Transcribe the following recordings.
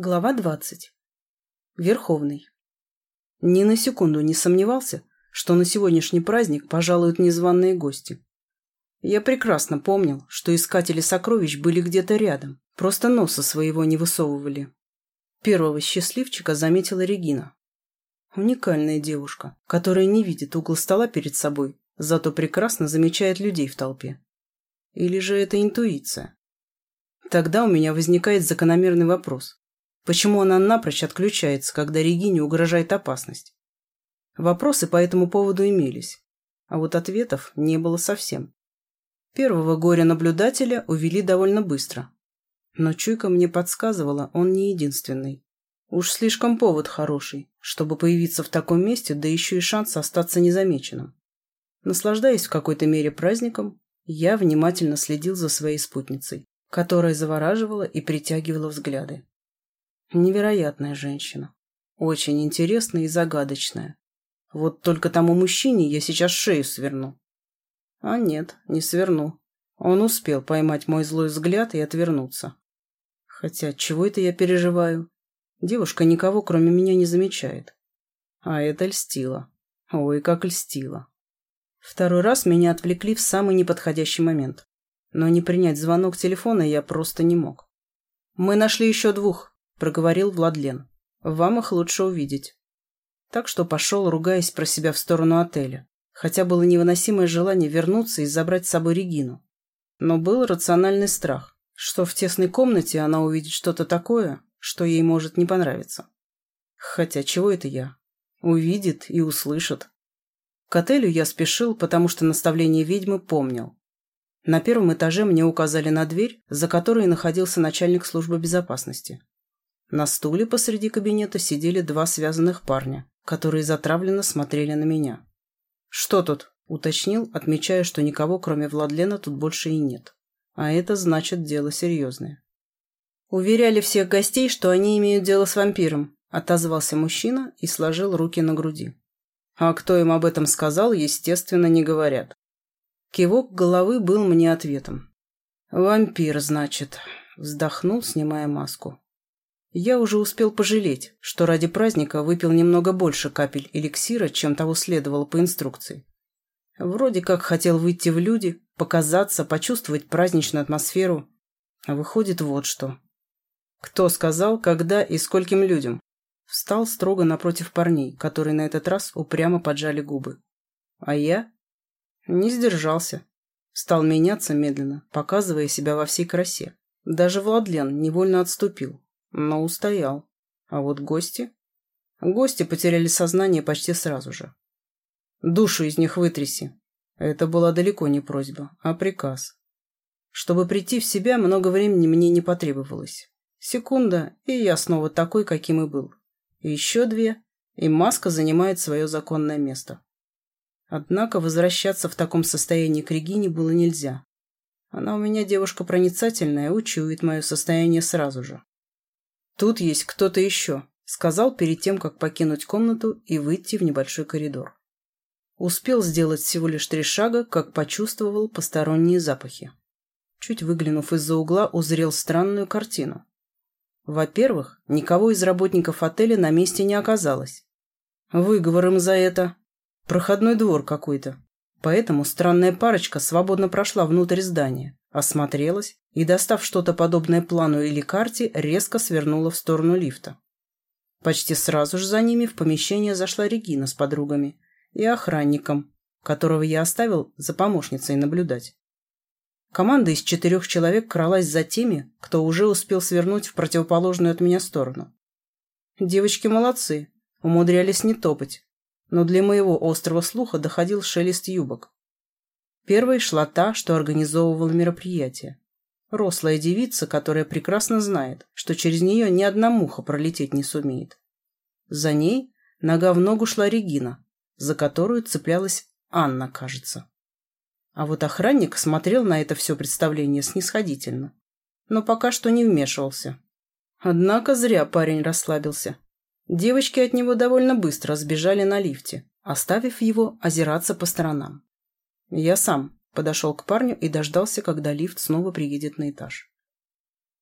Глава 20. Верховный. Ни на секунду не сомневался, что на сегодняшний праздник пожалуют незваные гости. Я прекрасно помнил, что искатели сокровищ были где-то рядом, просто носа своего не высовывали. Первого счастливчика заметила Регина. Уникальная девушка, которая не видит угол стола перед собой, зато прекрасно замечает людей в толпе. Или же это интуиция? Тогда у меня возникает закономерный вопрос. Почему она напрочь отключается, когда Регине угрожает опасность? Вопросы по этому поводу имелись, а вот ответов не было совсем. Первого горя-наблюдателя увели довольно быстро. Но чуйка мне подсказывала, он не единственный. Уж слишком повод хороший, чтобы появиться в таком месте, да еще и шанс остаться незамеченным. Наслаждаясь в какой-то мере праздником, я внимательно следил за своей спутницей, которая завораживала и притягивала взгляды. Невероятная женщина. Очень интересная и загадочная. Вот только тому мужчине я сейчас шею сверну. А нет, не сверну. Он успел поймать мой злой взгляд и отвернуться. Хотя чего это я переживаю? Девушка никого, кроме меня, не замечает. А это льстило. Ой, как льстило. Второй раз меня отвлекли в самый неподходящий момент. Но не принять звонок телефона я просто не мог. «Мы нашли еще двух», проговорил Владлен. «Вам их лучше увидеть». Так что пошел, ругаясь про себя в сторону отеля, хотя было невыносимое желание вернуться и забрать с собой Регину. Но был рациональный страх, что в тесной комнате она увидит что-то такое, что ей может не понравиться. Хотя чего это я? Увидит и услышит. К отелю я спешил, потому что наставление ведьмы помнил. На первом этаже мне указали на дверь, за которой находился начальник службы безопасности. На стуле посреди кабинета сидели два связанных парня, которые затравленно смотрели на меня. «Что тут?» – уточнил, отмечая, что никого, кроме Владлена, тут больше и нет. А это значит дело серьезное. Уверяли всех гостей, что они имеют дело с вампиром, отозвался мужчина и сложил руки на груди. А кто им об этом сказал, естественно, не говорят. Кивок головы был мне ответом. «Вампир, значит», – вздохнул, снимая маску. Я уже успел пожалеть, что ради праздника выпил немного больше капель эликсира, чем того следовало по инструкции. Вроде как хотел выйти в люди, показаться, почувствовать праздничную атмосферу. А выходит вот что. Кто сказал, когда и скольким людям? Встал строго напротив парней, которые на этот раз упрямо поджали губы. А я? Не сдержался. Стал меняться медленно, показывая себя во всей красе. Даже Владлен невольно отступил, но устоял. А вот гости? Гости потеряли сознание почти сразу же. Душу из них вытряси. Это была далеко не просьба, а приказ. Чтобы прийти в себя, много времени мне не потребовалось. Секунда, и я снова такой, каким и был. Еще две, и маска занимает свое законное место. Однако возвращаться в таком состоянии к Регине было нельзя. Она у меня девушка проницательная, учует мое состояние сразу же. «Тут есть кто-то еще», — сказал перед тем, как покинуть комнату и выйти в небольшой коридор. Успел сделать всего лишь три шага, как почувствовал посторонние запахи. Чуть выглянув из-за угла, узрел странную картину. Во-первых, никого из работников отеля на месте не оказалось. Выговорим за это. Проходной двор какой-то. Поэтому странная парочка свободно прошла внутрь здания, осмотрелась, и, достав что-то подобное плану или карте, резко свернула в сторону лифта. Почти сразу же за ними в помещение зашла Регина с подругами и охранником, которого я оставил за помощницей наблюдать. Команда из четырех человек кралась за теми, кто уже успел свернуть в противоположную от меня сторону. Девочки молодцы, умудрялись не топать, но для моего острого слуха доходил шелест юбок. Первой шла та, что организовывала мероприятие. Рослая девица, которая прекрасно знает, что через нее ни одна муха пролететь не сумеет. За ней нога в ногу шла Регина, за которую цеплялась Анна, кажется. А вот охранник смотрел на это все представление снисходительно, но пока что не вмешивался. Однако зря парень расслабился. Девочки от него довольно быстро сбежали на лифте, оставив его озираться по сторонам. «Я сам», подошел к парню и дождался, когда лифт снова приедет на этаж.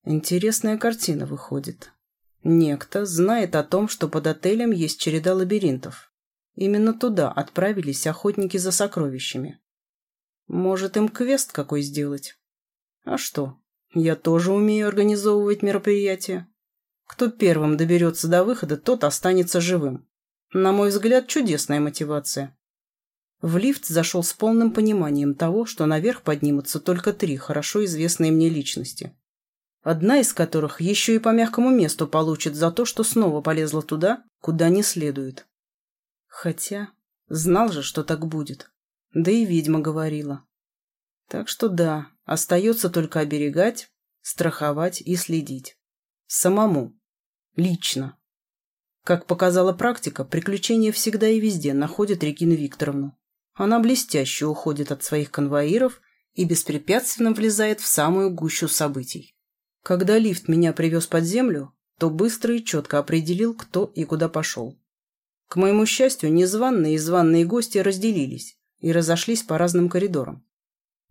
Интересная картина выходит. Некто знает о том, что под отелем есть череда лабиринтов. Именно туда отправились охотники за сокровищами. Может, им квест какой сделать? А что? Я тоже умею организовывать мероприятия. Кто первым доберется до выхода, тот останется живым. На мой взгляд, чудесная мотивация. В лифт зашел с полным пониманием того, что наверх поднимутся только три хорошо известные мне личности. Одна из которых еще и по мягкому месту получит за то, что снова полезла туда, куда не следует. Хотя, знал же, что так будет. Да и ведьма говорила. Так что да, остается только оберегать, страховать и следить. Самому. Лично. Как показала практика, приключения всегда и везде находят Регину Викторовну. Она блестяще уходит от своих конвоиров и беспрепятственно влезает в самую гущу событий. Когда лифт меня привез под землю, то быстро и четко определил, кто и куда пошел. К моему счастью, незваные и званные гости разделились и разошлись по разным коридорам.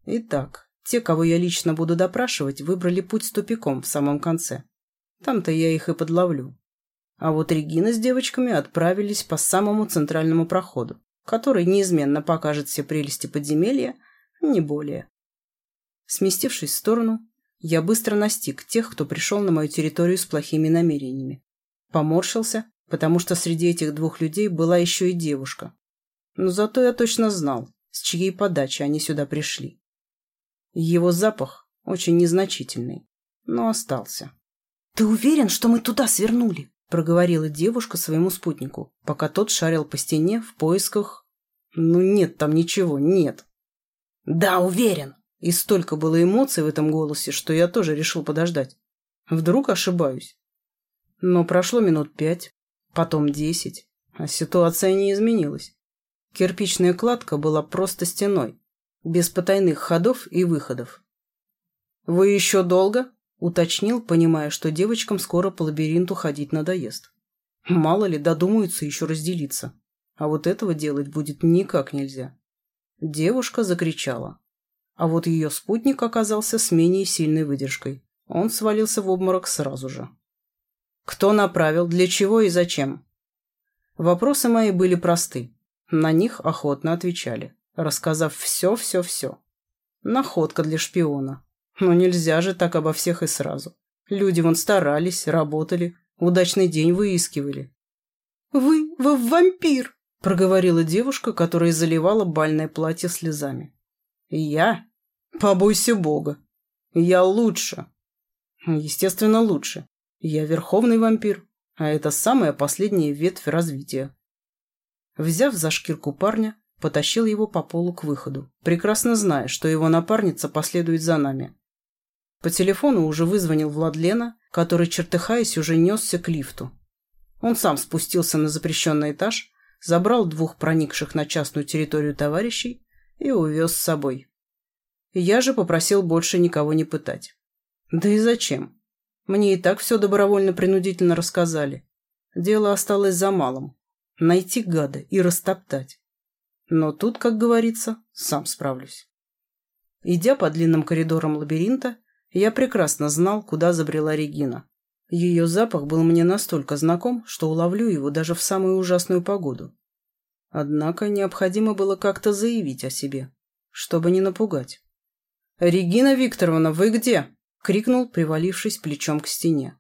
Итак, те, кого я лично буду допрашивать, выбрали путь с тупиком в самом конце. Там-то я их и подловлю. А вот Регина с девочками отправились по самому центральному проходу который неизменно покажет все прелести подземелья, не более. Сместившись в сторону, я быстро настиг тех, кто пришел на мою территорию с плохими намерениями. Поморщился, потому что среди этих двух людей была еще и девушка. Но зато я точно знал, с чьей подачи они сюда пришли. Его запах очень незначительный, но остался. «Ты уверен, что мы туда свернули?» проговорила девушка своему спутнику, пока тот шарил по стене в поисках... Ну нет там ничего, нет. Да, уверен. И столько было эмоций в этом голосе, что я тоже решил подождать. Вдруг ошибаюсь. Но прошло минут пять, потом десять, а ситуация не изменилась. Кирпичная кладка была просто стеной, без потайных ходов и выходов. «Вы еще долго?» Уточнил, понимая, что девочкам скоро по лабиринту ходить надоест. Мало ли, додумаются еще разделиться. А вот этого делать будет никак нельзя. Девушка закричала. А вот ее спутник оказался с менее сильной выдержкой. Он свалился в обморок сразу же. Кто направил, для чего и зачем? Вопросы мои были просты. На них охотно отвечали, рассказав все-все-все. Находка для шпиона. Но нельзя же так обо всех и сразу. Люди вон старались, работали, удачный день выискивали. «Вы, вы вампир!» – проговорила девушка, которая заливала бальное платье слезами. «Я? Побойся бога! Я лучше!» «Естественно, лучше. Я верховный вампир, а это самая последняя ветвь развития». Взяв за шкирку парня, потащил его по полу к выходу, прекрасно зная, что его напарница последует за нами. По телефону уже вызвонил Владлена, который, чертыхаясь, уже несся к лифту. Он сам спустился на запрещенный этаж, забрал двух проникших на частную территорию товарищей и увез с собой. Я же попросил больше никого не пытать. Да и зачем? Мне и так все добровольно-принудительно рассказали. Дело осталось за малым. Найти гада и растоптать. Но тут, как говорится, сам справлюсь. Идя по длинным коридорам лабиринта, я прекрасно знал, куда забрела Регина. Ее запах был мне настолько знаком, что уловлю его даже в самую ужасную погоду. Однако необходимо было как-то заявить о себе, чтобы не напугать. «Регина Викторовна, вы где?» — крикнул, привалившись плечом к стене.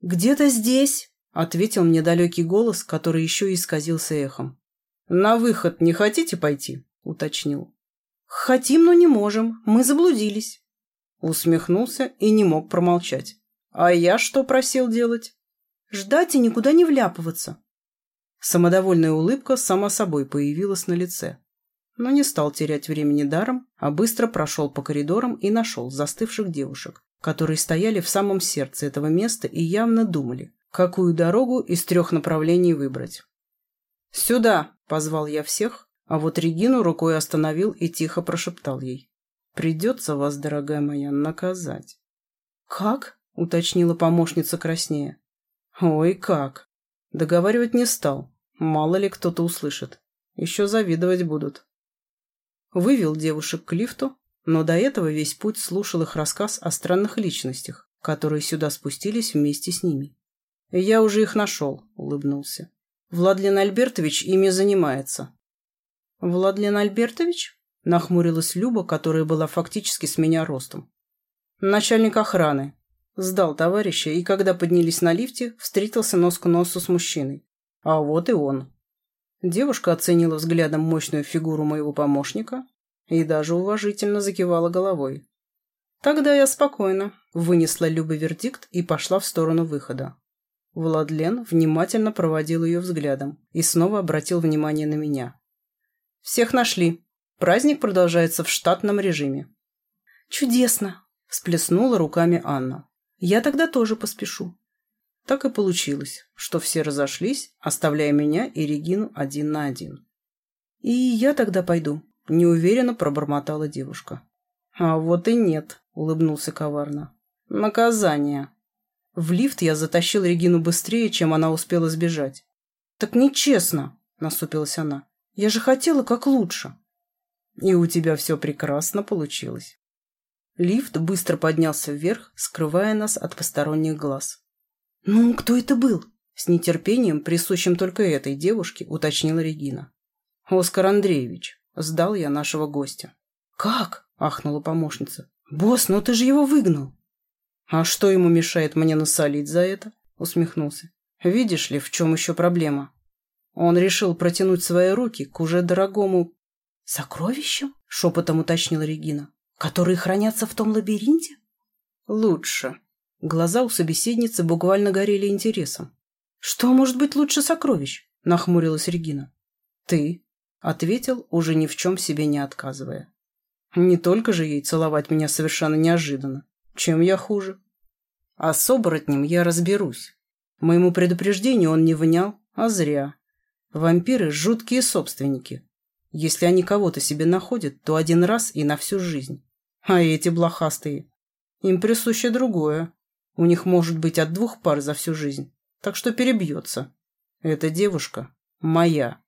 «Где-то здесь», — ответил мне далекий голос, который еще и исказился эхом. «На выход не хотите пойти?» — уточнил. «Хотим, но не можем. Мы заблудились». Усмехнулся и не мог промолчать. А я что просил делать? Ждать и никуда не вляпываться. Самодовольная улыбка сама собой появилась на лице. Но не стал терять времени даром, а быстро прошел по коридорам и нашел застывших девушек, которые стояли в самом сердце этого места и явно думали, какую дорогу из трех направлений выбрать. «Сюда!» – позвал я всех, а вот Регину рукой остановил и тихо прошептал ей. Придется вас, дорогая моя, наказать. Как? Уточнила помощница краснее. Ой, как. Договаривать не стал. Мало ли кто-то услышит. Еще завидовать будут. Вывел девушек к лифту, но до этого весь путь слушал их рассказ о странных личностях, которые сюда спустились вместе с ними. «Я уже их нашел», — улыбнулся. «Владлен Альбертович ими занимается». «Владлен Альбертович?» Нахмурилась Люба, которая была фактически с меня ростом. Начальник охраны. Сдал товарища, и когда поднялись на лифте, встретился нос к носу с мужчиной. А вот и он. Девушка оценила взглядом мощную фигуру моего помощника и даже уважительно закивала головой. Тогда я спокойно вынесла Люба вердикт и пошла в сторону выхода. Владлен внимательно проводил ее взглядом и снова обратил внимание на меня. «Всех нашли», Праздник продолжается в штатном режиме». «Чудесно!» – всплеснула руками Анна. «Я тогда тоже поспешу». Так и получилось, что все разошлись, оставляя меня и Регину один на один. «И я тогда пойду», – неуверенно пробормотала девушка. «А вот и нет», – улыбнулся коварно. «Наказание». В лифт я затащил Регину быстрее, чем она успела сбежать. «Так нечестно», – насупилась она. «Я же хотела как лучше». И у тебя все прекрасно получилось. Лифт быстро поднялся вверх, скрывая нас от посторонних глаз. «Ну, кто это был?» С нетерпением, присущим только этой девушке, уточнила Регина. «Оскар Андреевич», — сдал я нашего гостя. «Как?» — ахнула помощница. «Босс, ну ты же его выгнал!» «А что ему мешает мне насолить за это?» — усмехнулся. «Видишь ли, в чем еще проблема?» Он решил протянуть свои руки к уже дорогому «Сокровищем?» — шепотом уточнила Регина. «Которые хранятся в том лабиринте?» «Лучше». Глаза у собеседницы буквально горели интересом. «Что может быть лучше сокровищ?» — нахмурилась Регина. «Ты», — ответил, уже ни в чем себе не отказывая. «Не только же ей целовать меня совершенно неожиданно. Чем я хуже?» «А с оборотнем я разберусь. Моему предупреждению он не внял, а зря. Вампиры — жуткие собственники. Если они кого-то себе находят, то один раз и на всю жизнь. А эти блохастые. Им присуще другое. У них может быть от двух пар за всю жизнь. Так что перебьется. Эта девушка моя.